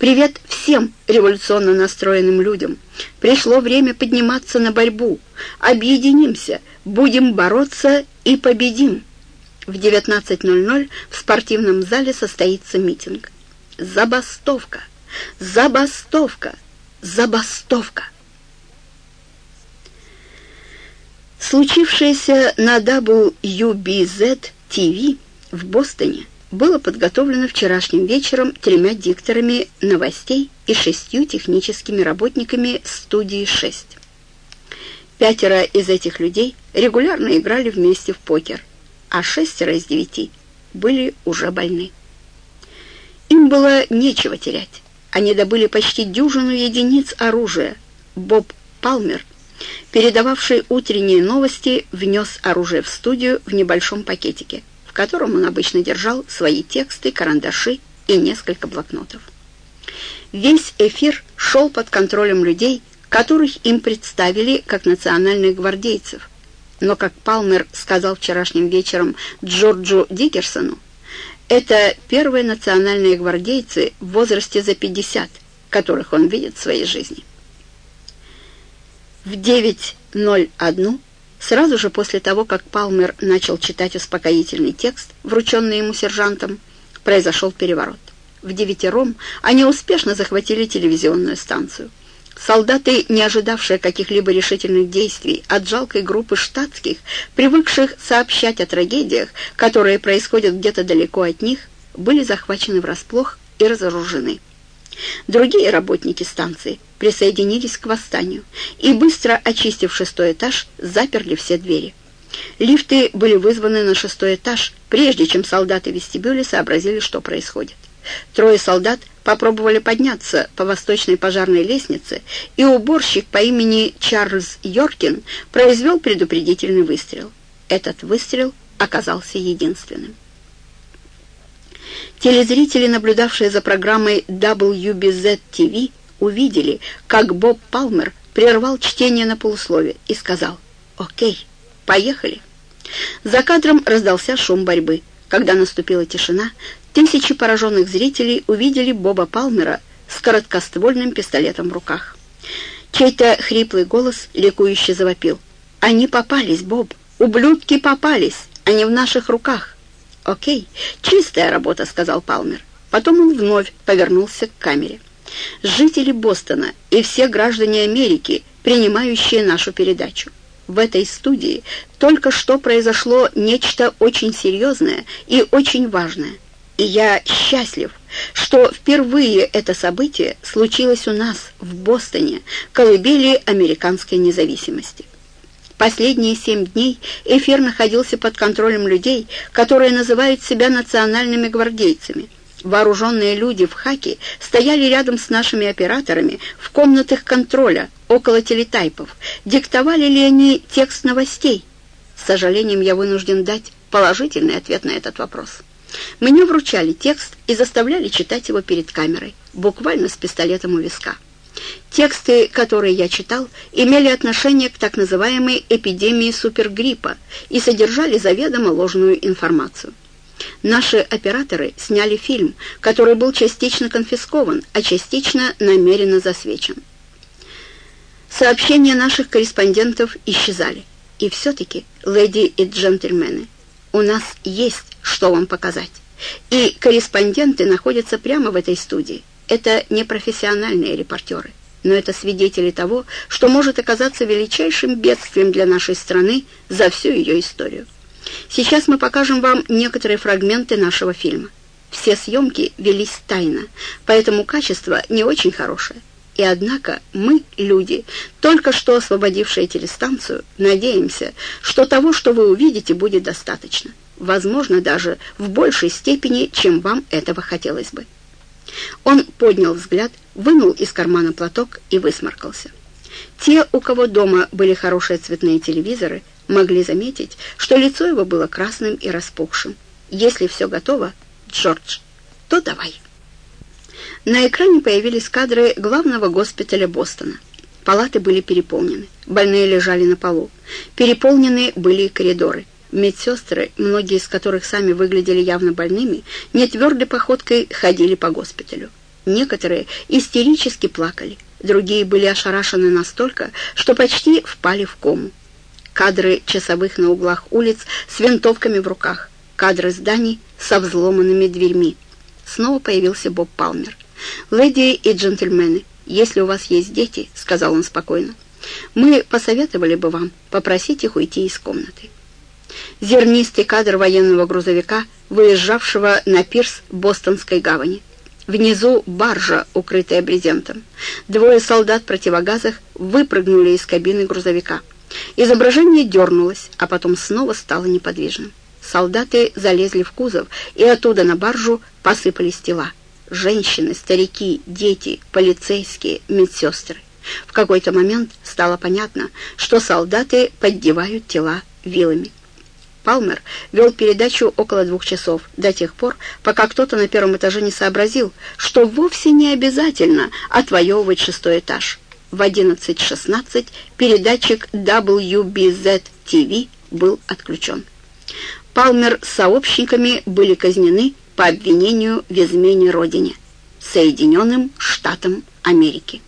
Привет всем революционно настроенным людям. Пришло время подниматься на борьбу. Объединимся, будем бороться и победим. В 19.00 в спортивном зале состоится митинг. Забастовка! Забастовка! Забастовка! Случившееся на WBZ-TV в Бостоне было подготовлено вчерашним вечером тремя дикторами новостей и шестью техническими работниками студии 6. Пятеро из этих людей регулярно играли вместе в покер, а шестеро из девяти были уже больны. Им было нечего терять. Они добыли почти дюжину единиц оружия. Боб Палмер, передававший утренние новости, внес оружие в студию в небольшом пакетике в котором он обычно держал свои тексты, карандаши и несколько блокнотов. Весь эфир шел под контролем людей, которых им представили как национальных гвардейцев. Но, как Палмер сказал вчерашним вечером Джорджу Дикерсону, это первые национальные гвардейцы в возрасте за 50, которых он видит в своей жизни. В 9.01 Сразу же после того, как Палмер начал читать успокоительный текст, врученный ему сержантом, произошел переворот. В девятером они успешно захватили телевизионную станцию. Солдаты, не ожидавшие каких-либо решительных действий от жалкой группы штатских, привыкших сообщать о трагедиях, которые происходят где-то далеко от них, были захвачены врасплох и разоружены. Другие работники станции присоединились к восстанию и, быстро очистив шестой этаж, заперли все двери. Лифты были вызваны на шестой этаж, прежде чем солдаты вестибюля сообразили, что происходит. Трое солдат попробовали подняться по восточной пожарной лестнице, и уборщик по имени Чарльз Йоркин произвел предупредительный выстрел. Этот выстрел оказался единственным. Телезрители, наблюдавшие за программой WBZ-TV, увидели, как Боб Палмер прервал чтение на полуслове и сказал «Окей, поехали». За кадром раздался шум борьбы. Когда наступила тишина, тысячи пораженных зрителей увидели Боба Палмера с короткоствольным пистолетом в руках. Чей-то хриплый голос ликующе завопил. «Они попались, Боб! Ублюдки попались! Они в наших руках!» «Окей, чистая работа», — сказал Палмер. Потом он вновь повернулся к камере. «Жители Бостона и все граждане Америки, принимающие нашу передачу. В этой студии только что произошло нечто очень серьезное и очень важное. И я счастлив, что впервые это событие случилось у нас, в Бостоне, колыбели американской независимости. Последние семь дней эфир находился под контролем людей, которые называют себя национальными гвардейцами. Вооруженные люди в хаке стояли рядом с нашими операторами в комнатах контроля, около телетайпов. Диктовали ли они текст новостей? С сожалением я вынужден дать положительный ответ на этот вопрос. Мне вручали текст и заставляли читать его перед камерой, буквально с пистолетом у виска. Тексты, которые я читал, имели отношение к так называемой эпидемии супергриппа и содержали заведомо ложную информацию. Наши операторы сняли фильм, который был частично конфискован, а частично намеренно засвечен. Сообщения наших корреспондентов исчезали. И все-таки, леди и джентльмены, у нас есть что вам показать. И корреспонденты находятся прямо в этой студии. Это не профессиональные репортеры, но это свидетели того, что может оказаться величайшим бедствием для нашей страны за всю ее историю. Сейчас мы покажем вам некоторые фрагменты нашего фильма. Все съемки велись тайно, поэтому качество не очень хорошее. И однако мы, люди, только что освободившие телестанцию, надеемся, что того, что вы увидите, будет достаточно. Возможно, даже в большей степени, чем вам этого хотелось бы. Он поднял взгляд, вынул из кармана платок и высморкался. Те, у кого дома были хорошие цветные телевизоры, могли заметить, что лицо его было красным и распухшим. «Если все готово, Джордж, то давай». На экране появились кадры главного госпиталя Бостона. Палаты были переполнены, больные лежали на полу. Переполнены были коридоры. Медсестры, многие из которых сами выглядели явно больными, нетвердой походкой ходили по госпиталю. Некоторые истерически плакали, другие были ошарашены настолько, что почти впали в кому. Кадры часовых на углах улиц с винтовками в руках, кадры зданий со взломанными дверьми. Снова появился Боб Палмер. «Леди и джентльмены, если у вас есть дети, — сказал он спокойно, — мы посоветовали бы вам попросить их уйти из комнаты». Зернистый кадр военного грузовика, выезжавшего на пирс Бостонской гавани. Внизу баржа, укрытая брезентом. Двое солдат в противогазах выпрыгнули из кабины грузовика. Изображение дернулось, а потом снова стало неподвижным. Солдаты залезли в кузов, и оттуда на баржу посыпались тела. Женщины, старики, дети, полицейские, медсестры. В какой-то момент стало понятно, что солдаты поддевают тела вилами. Палмер вел передачу около двух часов, до тех пор, пока кто-то на первом этаже не сообразил, что вовсе не обязательно отвоевывать шестой этаж. В 11.16 передатчик WBZ-TV был отключен. Палмер с сообщниками были казнены по обвинению в измене Родине, Соединенным Штатам Америки.